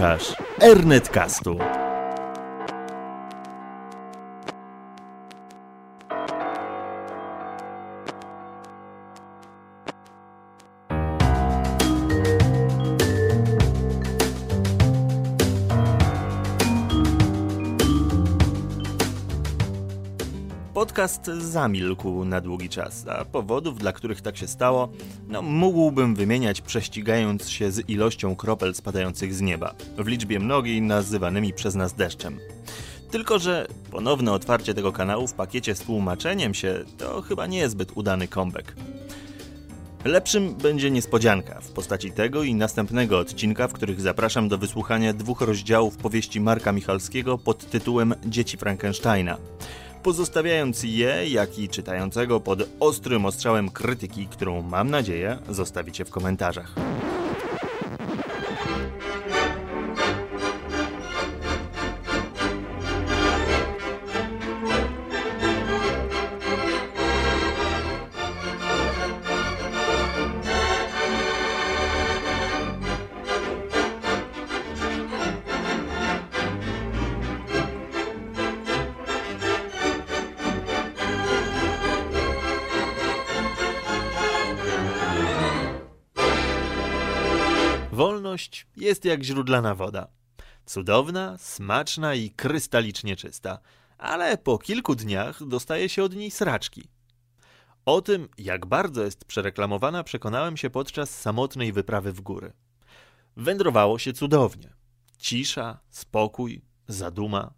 Słuchasz Ernetcastu. Podcast zamilkł na długi czas, a powodów, dla których tak się stało, no mógłbym wymieniać prześcigając się z ilością kropel spadających z nieba, w liczbie mnogiej nazywanymi przez nas deszczem. Tylko, że ponowne otwarcie tego kanału w pakiecie z tłumaczeniem się to chyba nie jest zbyt udany comeback. Lepszym będzie niespodzianka w postaci tego i następnego odcinka, w których zapraszam do wysłuchania dwóch rozdziałów powieści Marka Michalskiego pod tytułem Dzieci Frankensteina pozostawiając je, jak i czytającego pod ostrym ostrzałem krytyki, którą mam nadzieję zostawicie w komentarzach. Jest jak źródlana woda. Cudowna, smaczna i krystalicznie czysta, ale po kilku dniach dostaje się od niej sraczki. O tym, jak bardzo jest przereklamowana, przekonałem się podczas samotnej wyprawy w góry. Wędrowało się cudownie. Cisza, spokój, zaduma.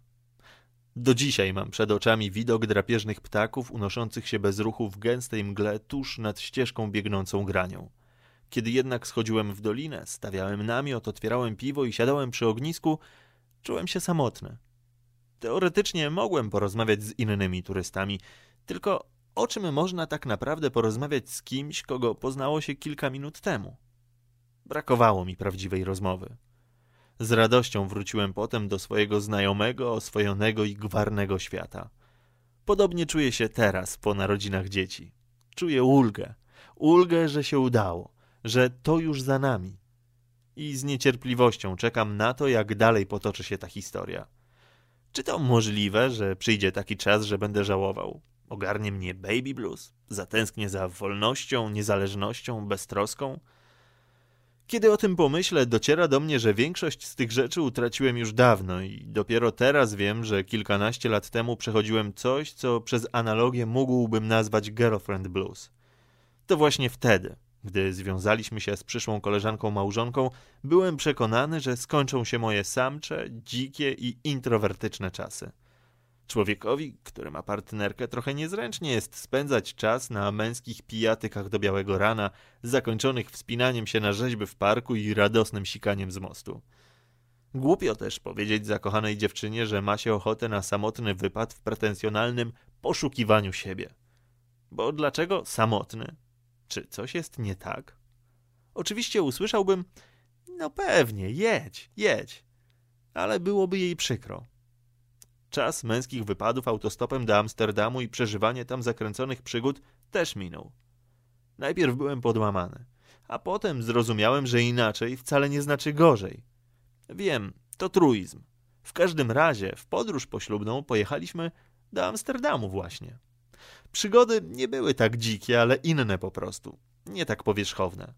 Do dzisiaj mam przed oczami widok drapieżnych ptaków unoszących się bez ruchu w gęstej mgle tuż nad ścieżką biegnącą granią. Kiedy jednak schodziłem w dolinę, stawiałem namiot, otwierałem piwo i siadałem przy ognisku, czułem się samotny. Teoretycznie mogłem porozmawiać z innymi turystami, tylko o czym można tak naprawdę porozmawiać z kimś, kogo poznało się kilka minut temu? Brakowało mi prawdziwej rozmowy. Z radością wróciłem potem do swojego znajomego, oswojonego i gwarnego świata. Podobnie czuję się teraz po narodzinach dzieci. Czuję ulgę. Ulgę, że się udało że to już za nami. I z niecierpliwością czekam na to, jak dalej potoczy się ta historia. Czy to możliwe, że przyjdzie taki czas, że będę żałował? Ogarnie mnie baby blues? Zatęsknię za wolnością, niezależnością, beztroską? Kiedy o tym pomyślę, dociera do mnie, że większość z tych rzeczy utraciłem już dawno i dopiero teraz wiem, że kilkanaście lat temu przechodziłem coś, co przez analogię mógłbym nazwać girlfriend blues. To właśnie wtedy, gdy związaliśmy się z przyszłą koleżanką małżonką, byłem przekonany, że skończą się moje samcze, dzikie i introwertyczne czasy. Człowiekowi, który ma partnerkę, trochę niezręcznie jest spędzać czas na męskich pijatykach do białego rana, zakończonych wspinaniem się na rzeźby w parku i radosnym sikaniem z mostu. Głupio też powiedzieć zakochanej dziewczynie, że ma się ochotę na samotny wypad w pretensjonalnym poszukiwaniu siebie. Bo dlaczego samotny? Czy coś jest nie tak? Oczywiście usłyszałbym: No pewnie, jedź, jedź. Ale byłoby jej przykro. Czas męskich wypadów autostopem do Amsterdamu i przeżywanie tam zakręconych przygód też minął. Najpierw byłem podłamany, a potem zrozumiałem, że inaczej wcale nie znaczy gorzej. Wiem, to truizm. W każdym razie w podróż poślubną pojechaliśmy do Amsterdamu właśnie. Przygody nie były tak dzikie, ale inne po prostu. Nie tak powierzchowne.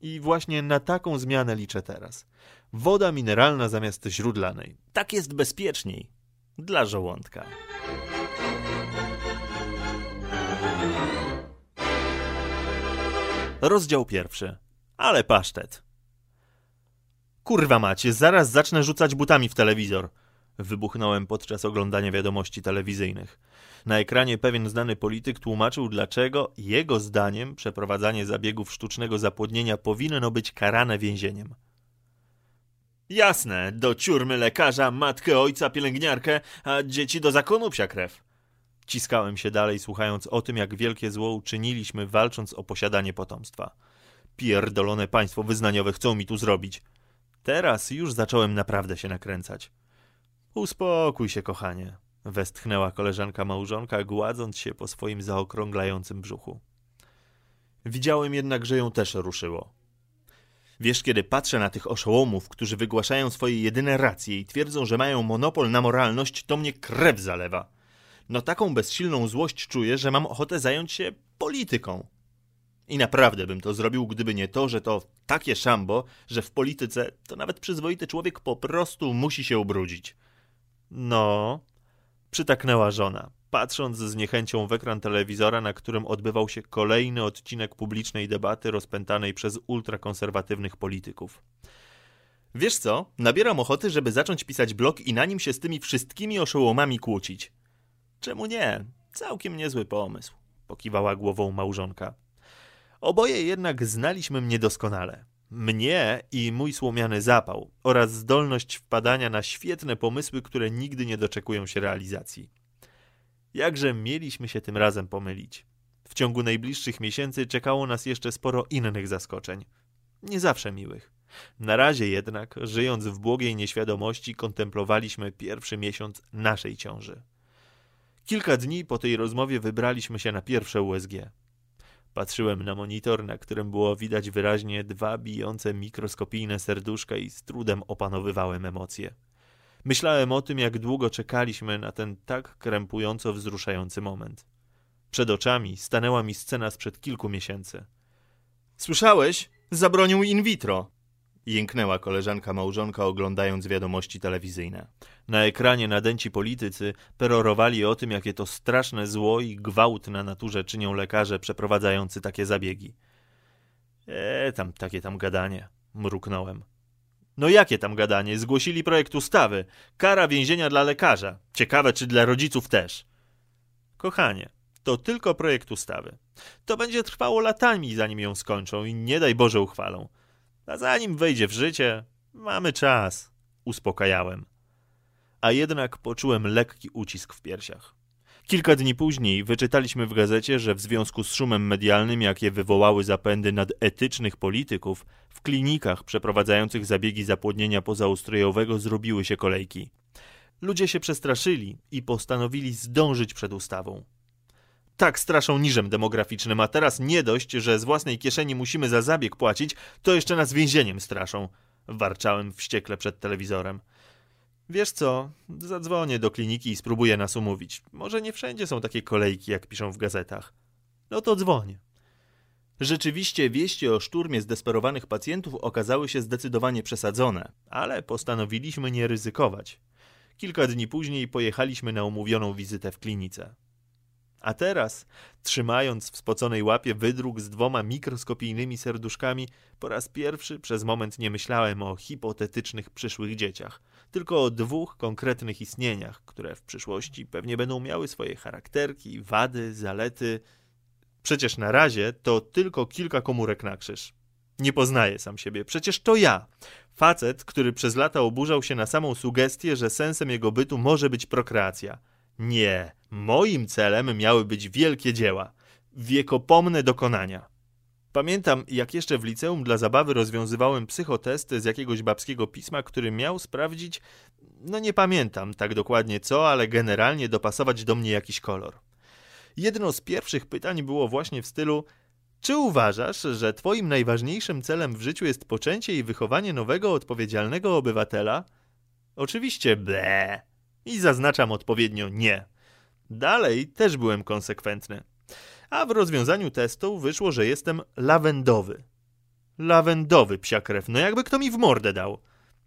I właśnie na taką zmianę liczę teraz. Woda mineralna zamiast źródlanej. Tak jest bezpieczniej. Dla żołądka. Rozdział pierwszy. Ale pasztet. Kurwa macie, zaraz zacznę rzucać butami w telewizor. Wybuchnąłem podczas oglądania wiadomości telewizyjnych. Na ekranie pewien znany polityk tłumaczył, dlaczego jego zdaniem przeprowadzanie zabiegów sztucznego zapłodnienia powinno być karane więzieniem. Jasne, do ciurmy lekarza, matkę, ojca, pielęgniarkę, a dzieci do zakonu psia krew. Ciskałem się dalej, słuchając o tym, jak wielkie zło uczyniliśmy, walcząc o posiadanie potomstwa. Pierdolone państwo wyznaniowe chcą mi tu zrobić. Teraz już zacząłem naprawdę się nakręcać. Uspokój się, kochanie westchnęła koleżanka małżonka, gładząc się po swoim zaokrąglającym brzuchu. Widziałem jednak, że ją też ruszyło. Wiesz, kiedy patrzę na tych oszołomów, którzy wygłaszają swoje jedyne racje i twierdzą, że mają monopol na moralność, to mnie krew zalewa. No taką bezsilną złość czuję, że mam ochotę zająć się polityką. I naprawdę bym to zrobił, gdyby nie to, że to takie szambo, że w polityce to nawet przyzwoity człowiek po prostu musi się ubrudzić. No, przytaknęła żona, patrząc z niechęcią w ekran telewizora, na którym odbywał się kolejny odcinek publicznej debaty rozpętanej przez ultrakonserwatywnych polityków. Wiesz co? Nabieram ochoty, żeby zacząć pisać blog i na nim się z tymi wszystkimi oszołomami kłócić. Czemu nie? Całkiem niezły pomysł, pokiwała głową małżonka. Oboje jednak znaliśmy mnie doskonale. Mnie i mój słomiany zapał oraz zdolność wpadania na świetne pomysły, które nigdy nie doczekują się realizacji. Jakże mieliśmy się tym razem pomylić. W ciągu najbliższych miesięcy czekało nas jeszcze sporo innych zaskoczeń. Nie zawsze miłych. Na razie jednak, żyjąc w błogiej nieświadomości, kontemplowaliśmy pierwszy miesiąc naszej ciąży. Kilka dni po tej rozmowie wybraliśmy się na pierwsze USG. Patrzyłem na monitor, na którym było widać wyraźnie dwa bijące mikroskopijne serduszka i z trudem opanowywałem emocje. Myślałem o tym, jak długo czekaliśmy na ten tak krępująco wzruszający moment. Przed oczami stanęła mi scena sprzed kilku miesięcy. Słyszałeś? Zabronił in vitro. Jęknęła koleżanka małżonka oglądając wiadomości telewizyjne. Na ekranie nadęci politycy perorowali o tym, jakie to straszne zło i gwałt na naturze czynią lekarze przeprowadzający takie zabiegi. E, tam takie tam gadanie, mruknąłem. No jakie tam gadanie? Zgłosili projekt ustawy. Kara więzienia dla lekarza. Ciekawe, czy dla rodziców też. Kochanie, to tylko projekt ustawy. To będzie trwało latami, zanim ją skończą i nie daj Boże uchwalą. A zanim wejdzie w życie, mamy czas, uspokajałem. A jednak poczułem lekki ucisk w piersiach. Kilka dni później wyczytaliśmy w gazecie, że w związku z szumem medialnym, jakie wywołały zapędy nadetycznych polityków, w klinikach przeprowadzających zabiegi zapłodnienia pozaustrojowego zrobiły się kolejki. Ludzie się przestraszyli i postanowili zdążyć przed ustawą. Tak straszą niżem demograficznym, a teraz nie dość, że z własnej kieszeni musimy za zabieg płacić, to jeszcze nas więzieniem straszą. Warczałem wściekle przed telewizorem. Wiesz co, zadzwonię do kliniki i spróbuję nas umówić. Może nie wszędzie są takie kolejki, jak piszą w gazetach. No to dzwonię. Rzeczywiście wieści o szturmie zdesperowanych pacjentów okazały się zdecydowanie przesadzone, ale postanowiliśmy nie ryzykować. Kilka dni później pojechaliśmy na umówioną wizytę w klinice. A teraz, trzymając w spoconej łapie wydruk z dwoma mikroskopijnymi serduszkami, po raz pierwszy przez moment nie myślałem o hipotetycznych przyszłych dzieciach, tylko o dwóch konkretnych istnieniach, które w przyszłości pewnie będą miały swoje charakterki, wady, zalety. Przecież na razie to tylko kilka komórek na krzyż. Nie poznaję sam siebie, przecież to ja. Facet, który przez lata oburzał się na samą sugestię, że sensem jego bytu może być prokreacja. Nie, moim celem miały być wielkie dzieła, wiekopomne dokonania. Pamiętam, jak jeszcze w liceum dla zabawy rozwiązywałem psychotesty z jakiegoś babskiego pisma, który miał sprawdzić, no nie pamiętam tak dokładnie co, ale generalnie dopasować do mnie jakiś kolor. Jedno z pierwszych pytań było właśnie w stylu: Czy uważasz, że Twoim najważniejszym celem w życiu jest poczęcie i wychowanie nowego, odpowiedzialnego obywatela? Oczywiście, ble. I zaznaczam odpowiednio nie. Dalej też byłem konsekwentny. A w rozwiązaniu testu wyszło, że jestem lawendowy. Lawendowy psia krew, no jakby kto mi w mordę dał.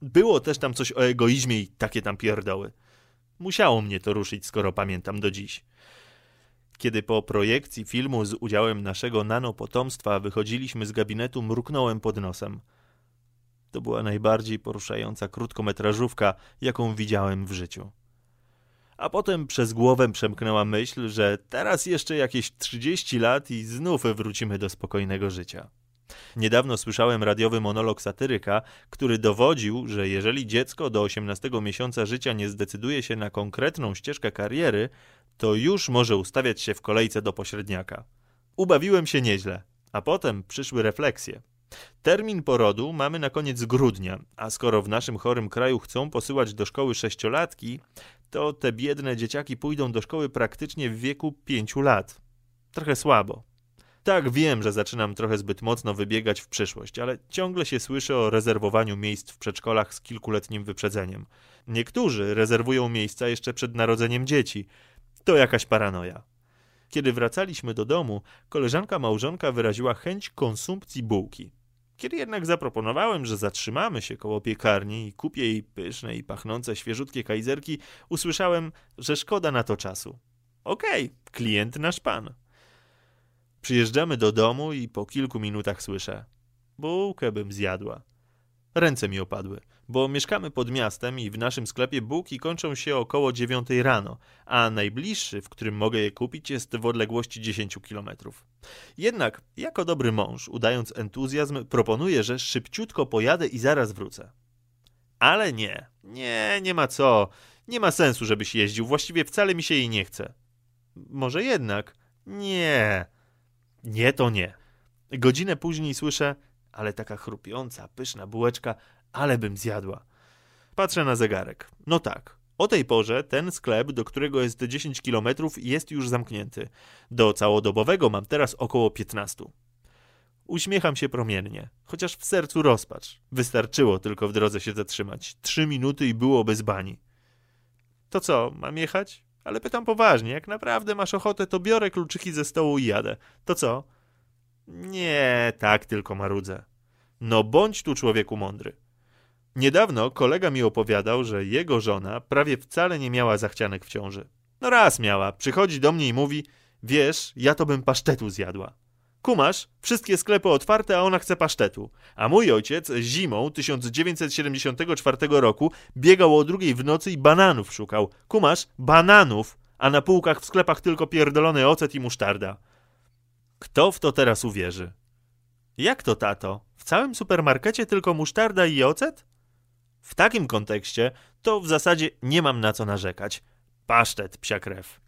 Było też tam coś o egoizmie i takie tam pierdoły. Musiało mnie to ruszyć, skoro pamiętam do dziś. Kiedy po projekcji filmu z udziałem naszego nanopotomstwa wychodziliśmy z gabinetu, mruknąłem pod nosem. To była najbardziej poruszająca krótkometrażówka, jaką widziałem w życiu a potem przez głowę przemknęła myśl, że teraz jeszcze jakieś 30 lat i znów wrócimy do spokojnego życia. Niedawno słyszałem radiowy monolog satyryka, który dowodził, że jeżeli dziecko do 18 miesiąca życia nie zdecyduje się na konkretną ścieżkę kariery, to już może ustawiać się w kolejce do pośredniaka. Ubawiłem się nieźle, a potem przyszły refleksje. Termin porodu mamy na koniec grudnia, a skoro w naszym chorym kraju chcą posyłać do szkoły sześciolatki, to te biedne dzieciaki pójdą do szkoły praktycznie w wieku pięciu lat. Trochę słabo. Tak, wiem, że zaczynam trochę zbyt mocno wybiegać w przyszłość, ale ciągle się słyszy o rezerwowaniu miejsc w przedszkolach z kilkuletnim wyprzedzeniem. Niektórzy rezerwują miejsca jeszcze przed narodzeniem dzieci. To jakaś paranoja. Kiedy wracaliśmy do domu, koleżanka małżonka wyraziła chęć konsumpcji bułki. Kiedy jednak zaproponowałem, że zatrzymamy się koło piekarni i kupię jej pyszne i pachnące świeżutkie kajzerki, usłyszałem, że szkoda na to czasu. Okej, okay, klient nasz pan. Przyjeżdżamy do domu i po kilku minutach słyszę: Bułkę bym zjadła. Ręce mi opadły, bo mieszkamy pod miastem i w naszym sklepie bułki kończą się około dziewiątej rano, a najbliższy, w którym mogę je kupić, jest w odległości 10 kilometrów. Jednak, jako dobry mąż, udając entuzjazm, proponuję, że szybciutko pojadę i zaraz wrócę. Ale nie, nie, nie ma co. Nie ma sensu, żebyś jeździł. Właściwie wcale mi się jej nie chce. Może jednak? Nie. Nie, to nie. Godzinę później słyszę, ale taka chrupiąca, pyszna bułeczka, ale bym zjadła. Patrzę na zegarek. No tak. O tej porze ten sklep, do którego jest 10 kilometrów, jest już zamknięty. Do całodobowego mam teraz około 15. Uśmiecham się promiennie, chociaż w sercu rozpacz. Wystarczyło tylko w drodze się zatrzymać. Trzy minuty i było bez bani. To co, mam jechać? Ale pytam poważnie, jak naprawdę masz ochotę, to biorę kluczyki ze stołu i jadę. To co? Nie, tak tylko marudzę. No bądź tu człowieku mądry. Niedawno kolega mi opowiadał, że jego żona prawie wcale nie miała zachcianek w ciąży. No raz miała, przychodzi do mnie i mówi, wiesz, ja to bym pasztetu zjadła. Kumasz, wszystkie sklepy otwarte, a ona chce pasztetu. A mój ojciec zimą 1974 roku biegał o drugiej w nocy i bananów szukał. Kumasz, bananów, a na półkach w sklepach tylko pierdolony ocet i musztarda. Kto w to teraz uwierzy? Jak to, tato? W całym supermarkecie tylko musztarda i ocet? W takim kontekście to w zasadzie nie mam na co narzekać. Pasztet, psia krew.